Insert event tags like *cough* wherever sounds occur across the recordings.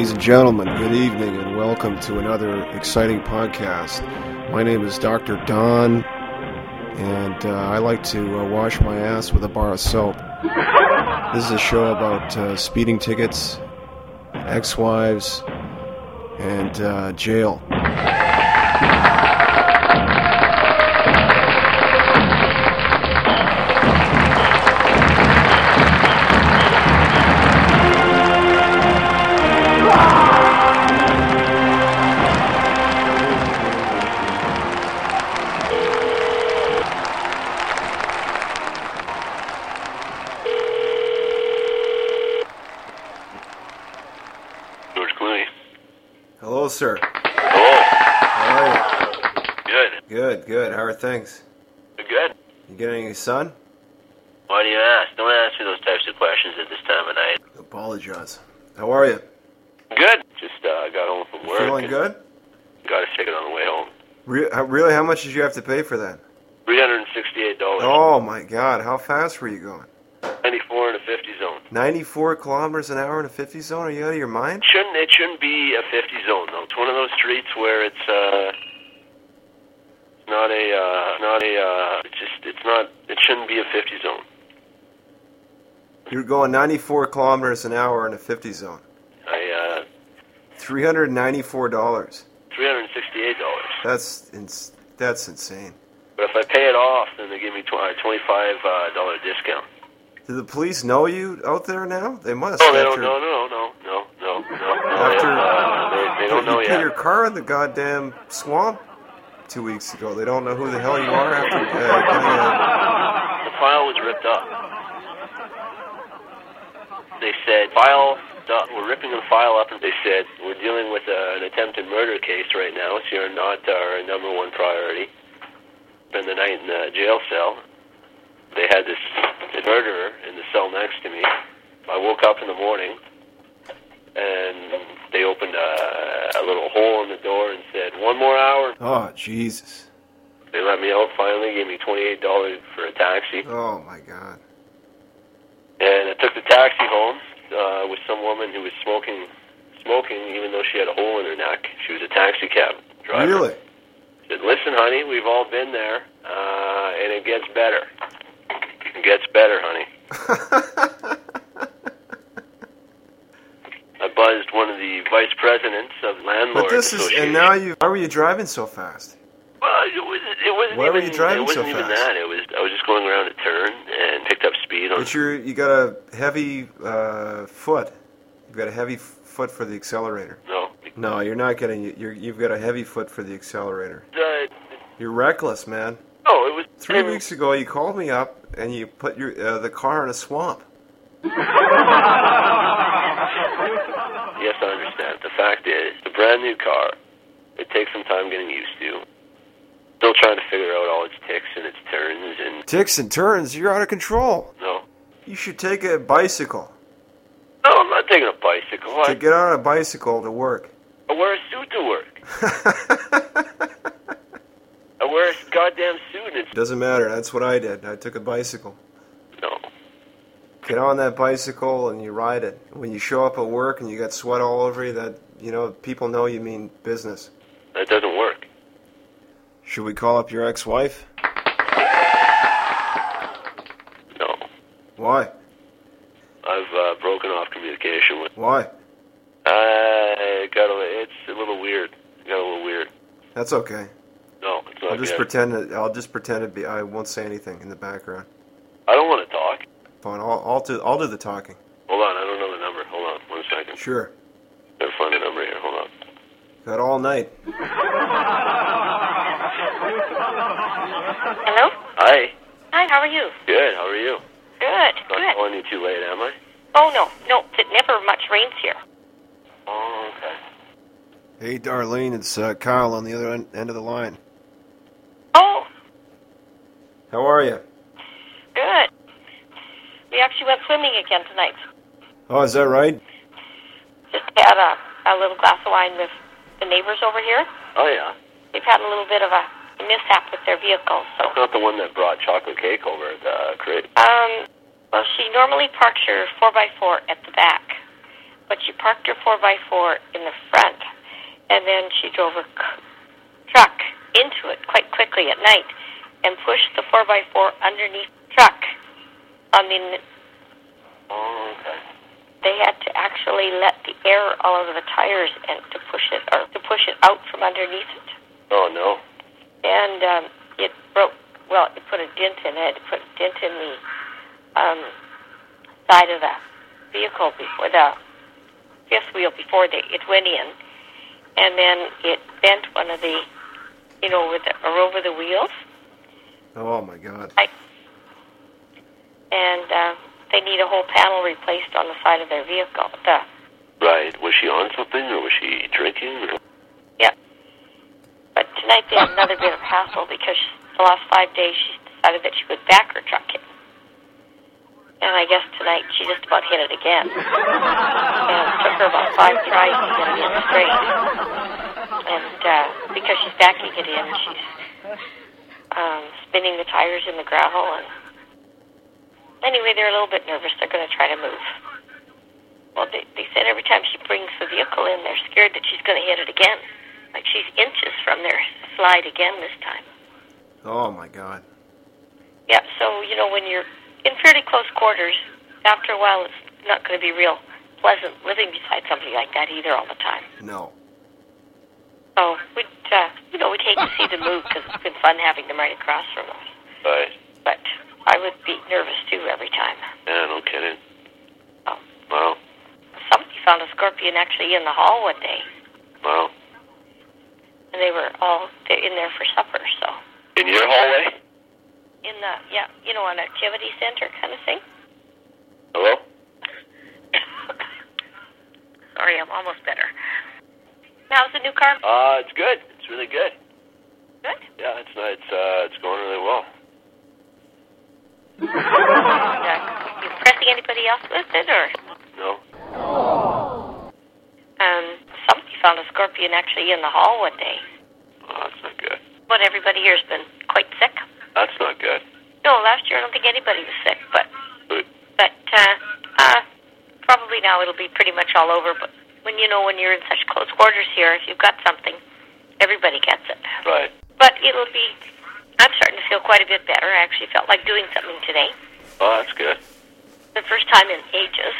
Ladies and gentlemen, good evening and welcome to another exciting podcast. My name is Dr. Don, and uh, I like to uh, wash my ass with a bar of soap. This is a show about uh, speeding tickets, ex wives, and uh, jail. You getting any sun? Why do you ask? Don't ask me those types of questions at this time of night. Apologize. How are you? Good. Just uh, got home from work. Feeling good? Got a ticket on the way home. Re- how, really? How much did you have to pay for that? Three hundred and sixty-eight dollars. Oh my God! How fast were you going? Ninety-four in a fifty zone. 94 kilometers an hour in a 50 zone? Are you out of your mind? Shouldn't it shouldn't be a fifty zone though? It's one of those streets where it's uh not a uh not a uh it's just it's not it shouldn't be a fifty zone. You're going 94 kilometers an hour in a 50 zone. I uh $394. three hundred and sixty-eight dollars. That's ins- that's insane. But if I pay it off, then they give me uh, twenty-five uh, discount. Do the police know you out there now? They must. No, they don't. after- No, no, no, no, no, no. After- uh, they, they don't know you put yet. your car in the goddamn swamp two weeks ago. They don't know who the hell you are after uh, getting a... The file was ripped up. They said file. uh, We're ripping the file up, and they said we're dealing with uh, an attempted murder case right now, so you're not our number one priority. Spend the night in the jail cell. They had this murderer in the cell next to me. I woke up in the morning, and they opened a, a little hole in the door and said, "One more hour." Oh, Jesus. They let me out finally, gave me twenty-eight dollars for a taxi, Oh, my God. and I took the taxi home uh, with some woman who was smoking, smoking even though she had a hole in her neck. She was a taxi cab driver. Really? Said, "Listen, honey, we've all been there, uh, and it gets better. It gets better, honey." *laughs* I buzzed one of the vice presidents of landlords but this is... And now you... Why were you driving so fast? Well, it was. It wasn't Why were you driving so fast? it wasn't so even fast? that. It was. I was just going around a turn and picked up speed on. But you're, you got a heavy uh, foot. You've got a heavy foot for the accelerator. No. No, you're not getting... You're, you've got a heavy foot for the accelerator. Uh, You're reckless, man. no, it was Three it- weeks ago, you called me up and you put your uh, the car in a swamp. *laughs* Yes, I understand. The fact is, it's a brand new car. It takes some time getting used to. Still trying to figure out all its ticks and its turns and Ticks and turns, you're out of control. no. You should take a bicycle. No, I'm not taking a bicycle. To I, get on a bicycle to work. I wear a suit to work. *laughs* I wear a goddamn suit and it's Doesn't matter. That's what I did. I took a bicycle. Get on that bicycle and you ride it. When you show up at work and you got sweat all over you, that you know people know you mean business. That doesn't work. Should we call up your ex-wife? No. Why? I've uh, broken off communication with. Why? I got a. It's a little weird. Got a little weird. That's okay. No, it's not I'll just good. pretend. I'll just pretend it be. I won't say anything in the background. I don't want to talk. Fine. I'll, I'll do. I'll do the talking. Hold on, I don't know the number. Hold on, one second. Sure. Gotta find the number here. Hold on. Got all night. Hello? Hi. Hi, how are you? Good. How are you? Good, Not good. calling you too late, am I? Oh, no, no, it never much rains here. Oh, okay. Hey, Darlene, it's uh, Kyle on the other end, end of the line. Oh, How are you? good. We actually went swimming again tonight. Oh, is that right? Just had a, a little glass of wine with the neighbors over here. Oh yeah. They've had a little bit of a mishap with their vehicle, so. Not the one that brought chocolate cake over at the crate. Um, well, she normally parks her 4 by 4 at the back. but she parked her 4x4 in the front, and then she drove her c- truck into it quite quickly at night and pushed the 4x4 underneath the truck. I mean, Oh, okay. they had to actually let the air all over the tires and to push it or to push it out from underneath it. Oh no. And um, it broke. Well, it put a dent in it. It put a dent in the um, side of the vehicle before the fifth wheel before they, it went in, and then it bent one of the, you know, with the, or over the wheels, Oh my God. And uh, they need a whole panel replaced on the side of their vehicle. The Right. Was she on something, or was she drinking? Or... yeah. But tonight they had another bit of hassle because the last five days she decided that she would back her truck in. And I guess tonight she just about hit it again. and it took her about five tries to get it in straight. And uh, because she's backing it in, she's um, spinning the tires in the gravel. And anyway, they're a little bit nervous. They're going to try to move. Well, they, they said every time she brings the vehicle in, they're scared that she's going to hit it again. Like she's inches from their slide again this time. Oh my God. Yeah, so, you know, when you're in fairly close quarters, after a while it's not going to be real pleasant living beside somebody like that either all the time. No. So we'd, uh, you know, we'd hate to see them move because it's been fun having them right across from us. Right. But I would be nervous too every time. Yeah, no kidding. Oh. Wow. Somebody found a scorpion actually in the hall one day, Wow. and they were all in there for supper. So In your hallway? in the yeah, you know, an activity center kind of thing. Hello? *laughs* Sorry, I'm almost better. How's the new car? Uh, it's good. It's really good. Good. Yeah, it's it's uh, it's going really well. You impressing anybody else with it, or No. um, somebody found a scorpion actually in the hall one day. Oh, that's not good. But everybody here's been quite sick. That's not good. No, last year I don't think anybody was sick, but Good. but uh, uh, probably now it'll be pretty much all over. But when you know when you're in such close quarters here, if you've got something, everybody gets it. Right. But it'll be. I'm starting to feel quite a bit better. I actually felt like doing something today. Oh, that's good. The first time in ages.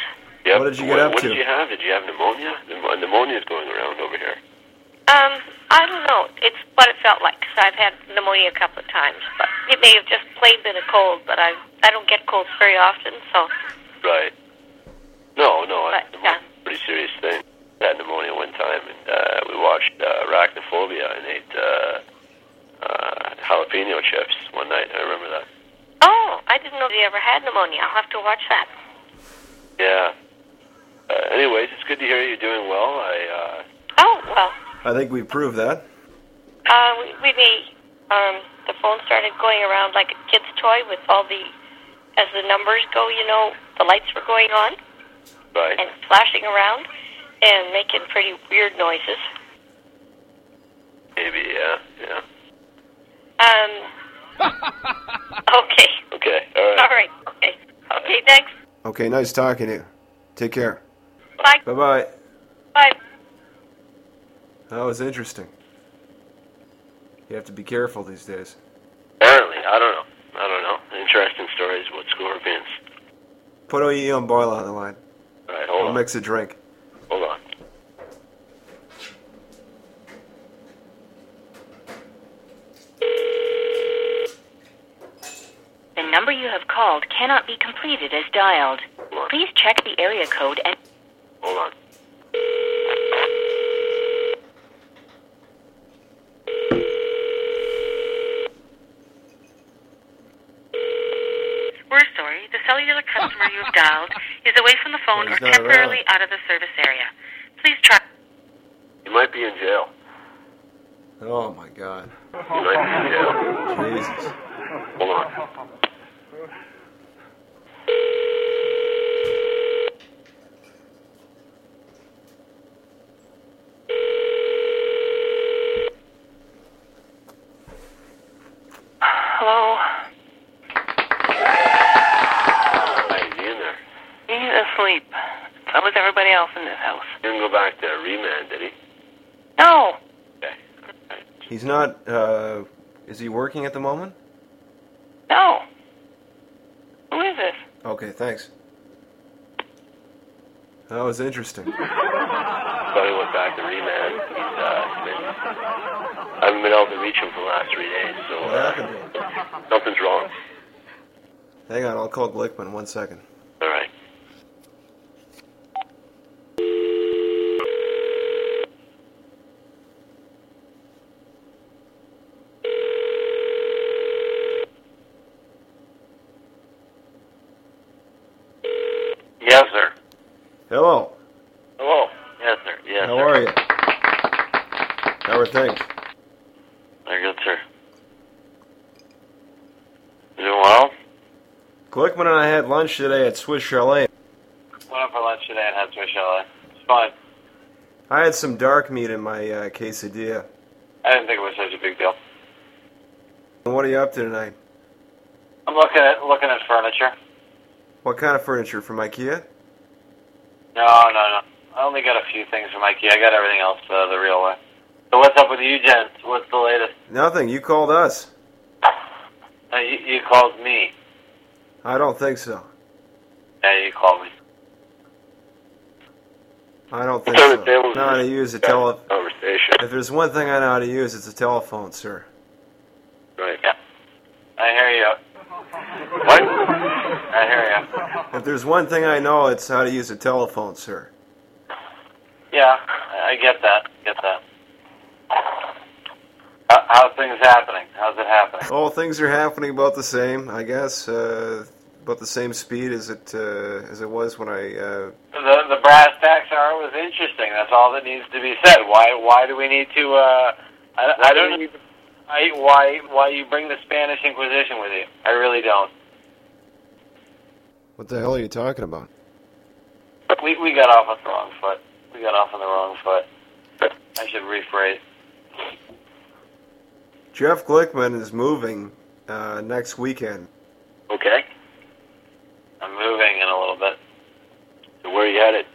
Yep. What did you get up what to? did you have? Did you have pneumonia? Pneumonia is going around over here. Um, I don't know. It's what it felt like because I've had pneumonia a couple of times, but it may have just plain been a cold. But I I don't get colds very often, so Right. No, no, But, it's yeah. a pretty serious thing. I had pneumonia one time, and uh, we watched uh, Arachnophobia and ate uh, uh, jalapeno chips one night. I remember that. oh, I didn't know they ever had pneumonia. I'll have to watch that. Yeah. Uh, anyways, it's good to hear you're doing well. I uh, Oh well, I think we proved that. uh, we, we may. Um, the phone started going around like a kid's toy with all the, as the numbers go, you know, the lights were going on right. and flashing around and making pretty weird noises. Maybe, yeah, yeah. Um. *laughs* okay. Okay, all right. All right. Okay. Okay. Thanks. Okay, nice talking to you. Take care. Bye. Bye bye. Bye. That was interesting. You have to be careful these days. Apparently, I don't know. I don't know. Interesting stories about scorpions. Put Ian Boyle on the line. All right, hold on. I'll on. mix a drink. Hold on. The number you have called cannot be completed as dialed. Please check the area code and Hold on. We're sorry. The cellular customer you have dialed is away from the phone or temporarily around. out of the service area. Please try. You might be in jail. Oh my god. You might be in jail. Jesus. Hold on. Hello. Hi, is he in there? He's asleep. That was everybody else in this house. He didn't go back to remand, did he? No. Okay. He's not. Uh, is he working at the moment? No. Who is this? Okay, thanks. That was interesting. Thought he went back to remand. He's uh, been, I haven't been able to reach him for the last three days, so What uh, happened to him? something's wrong. Hang on, I'll call Glickman. One second. All right. Yes, sir. Hello. Hello. Yes, sir. Yes, How sir. are you? How are things? Very good, sir. You doing well? Glickman and I had lunch today at Swiss Chalet. Went up for lunch today and had Swiss chalet. It's fine. I had some dark meat in my uh, quesadilla. I didn't think it was such a big deal. What are you up to tonight? I'm looking at looking at furniture. What kind of furniture from IKEA? No, no, no. I only got a few things from IKEA. I got everything else uh, the real way. So what's up with you, gents? What's the latest? Nothing. You called us. Uh, you, you called me. I don't think so. Yeah, you called me. I don't think so. tables. know how to use a tele. Conversation. If there's one thing I know how to use, it's a telephone, sir. Right. Yeah. I hear you. What? I hear you. If there's one thing I know, it's how to use a telephone, sir. Yeah, I I get that. Get that. How, how's things happening? How's it happening? Oh, things are happening about the same, I guess. Uh, about the same speed as it uh, as it was when I. Uh, The the brass tacks are was interesting. That's all that needs to be said. Why why do we need to? Uh, I, I don't need. I, why why you bring the Spanish Inquisition with you? I really don't. what the hell are you talking about? We we got off on the wrong foot. We got off on the wrong foot. I should rephrase. Jeff Glickman is moving uh, next weekend. Okay. I'm moving in a little bit. So where are you headed?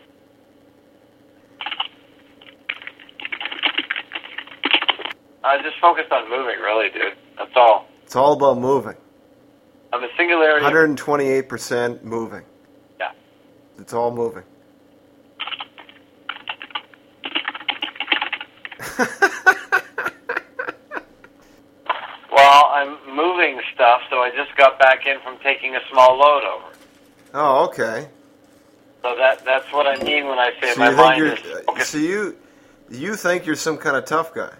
I just focused on moving, really, dude. That's all. It's all about moving. I'm a singularity. 128% moving. Yeah. It's all moving. *laughs* Well, I'm moving stuff, so I just got back in from taking a small load over. Oh, okay. So that that's what I mean when I say So my mind is uh, focused. So you you think you're some kind of tough guy?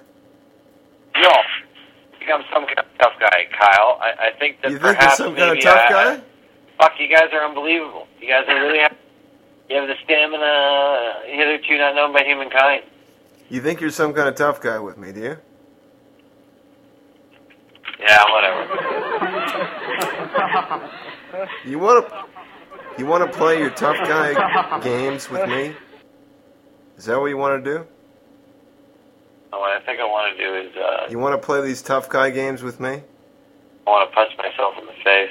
No, I think I'm some kind of tough guy, Kyle. I, I think that You think you're some kind of tough I- guy? Fuck, you guys are unbelievable. You guys are really. Have, you have the stamina hitherto not known by humankind. You think you're some kind of tough guy with me? Do you? Yeah, whatever. *laughs* You want to you want to play your tough guy games with me? Is that what you want to do? What I think I want to do is uh, You want to play these tough guy games with me? I want to punch myself in the face.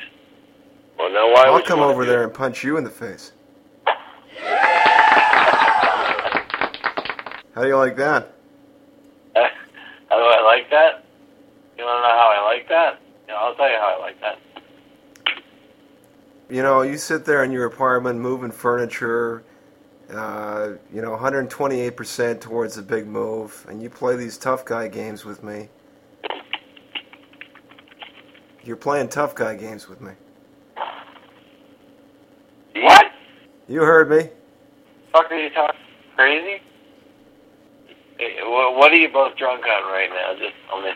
Well, now why I'll come over there and punch you in the face. How do you like that? *laughs* how do I like that? You want to know how I like that? Yeah, I'll tell you how I like that. You know, you sit there in your apartment moving furniture, uh, you know, 128% towards the big move, and you play these tough guy games with me. You're playing tough guy games with me. What? You heard me. Fuck are you talking? Crazy? Wha- What are you both drunk on right now? Just tell me.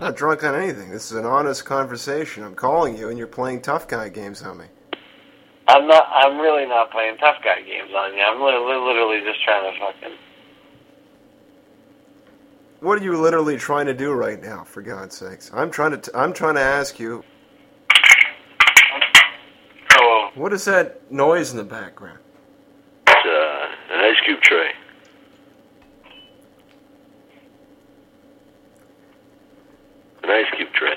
Not drunk on anything. This is an honest conversation. I'm calling you, and you're playing tough guy games on me. I'm not. I'm really not playing tough guy games on you. I'm li- li- literally just trying to fucking. What are you literally trying to do right now? For God's sakes, I'm trying to. T- I'm trying to ask you. Oh, What is that noise in the background? It's uh, an ice cube tray. An ice cube tray.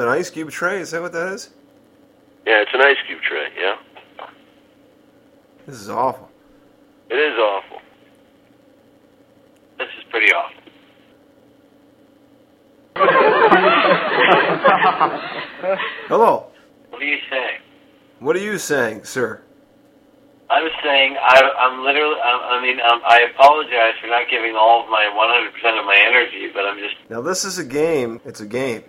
An ice cube tray. Is that what that is? Yeah, it's an ice cube tray. Yeah, This is awful. it is awful. This is pretty awful. *laughs* Hello. What are you saying? What are you saying, sir? I'm saying I, I'm literally. I, I mean, um, I apologize for not giving all of my 100% of my energy, but I'm just. Now this is a game. It's a game.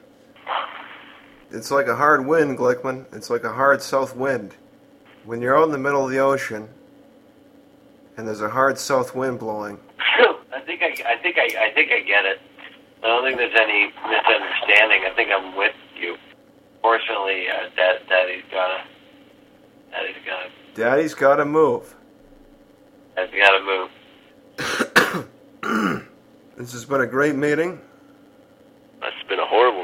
It's like a hard wind, Glickman. It's like a hard south wind. When you're out in the middle of the ocean and there's a hard south wind blowing, I think I, I think I, I think I get it. I don't think there's any misunderstanding. I think I'm with you. Fortunately, uh, Dad, Daddy's gotta, Daddy's gotta, Daddy's got to move. Daddy's gotta move. *coughs* This has been a great meeting. That's been a horrible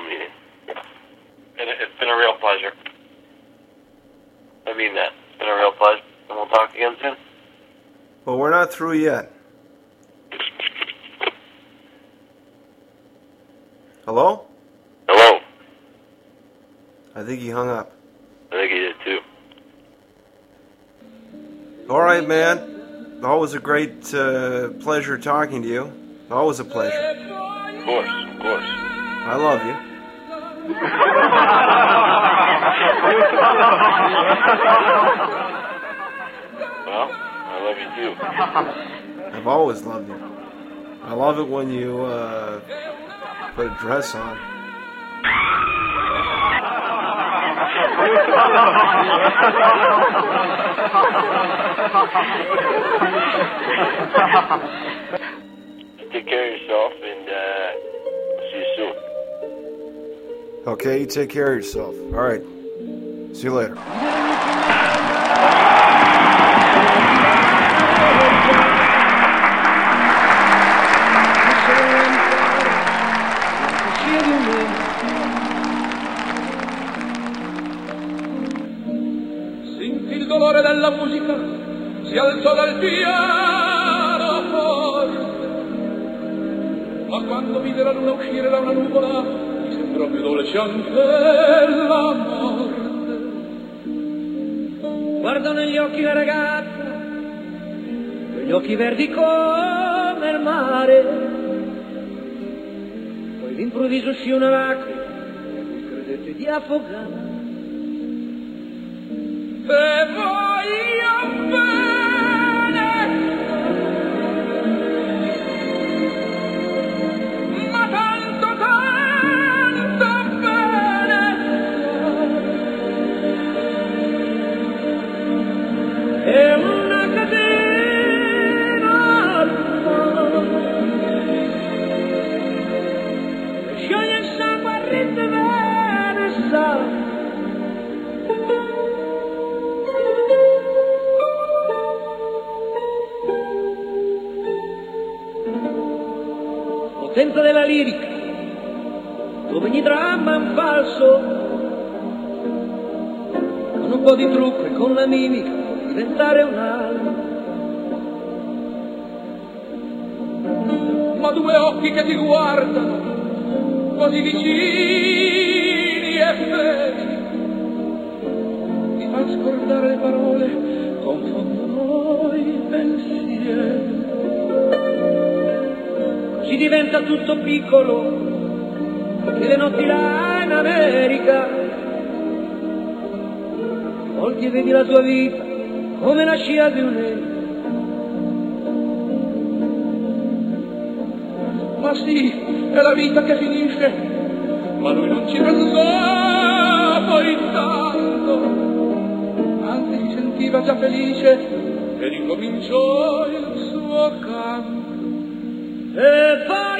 it- it's been a real pleasure. I mean that. It's been a real pleasure. And we'll talk again soon. Well, we're not through yet. Hello? Hello. I think he hung up. I think he did too. All right, man. Always a great uh, pleasure talking to you. Always a pleasure. Of course, of course. I love you. Well, I love you too. I've always loved you. I love it when you uh, put a dress on. Take care of yourself, and uh, see you soon. Okay, you take care of yourself. All right. See you later. Della musica, si alzò dal. Ma quando vide la luna uscire da una nuvola, mi sembrò più dolce anche la morte. Guardo negli occhi la ragazza, quegli occhi verdi come il mare. Poi d'improvviso uscì una lacrima, e credette di affogare. Te voglio Potente della lirica, dove ogni dramma è un falso, con un po' di trucco e con la mimica diventare un altro. ma due occhi che ti guardano, così vicini e feri, ti fa scordare le parole, confondono Diventa tutto piccolo, e le notti là in America. Volti e vedi la tua vita come la scia di un nero. Ma sì, è la vita che finisce, ma lui non ci pensò poi tanto, anzi si sentiva già felice e ricominciò il suo canto. Eh.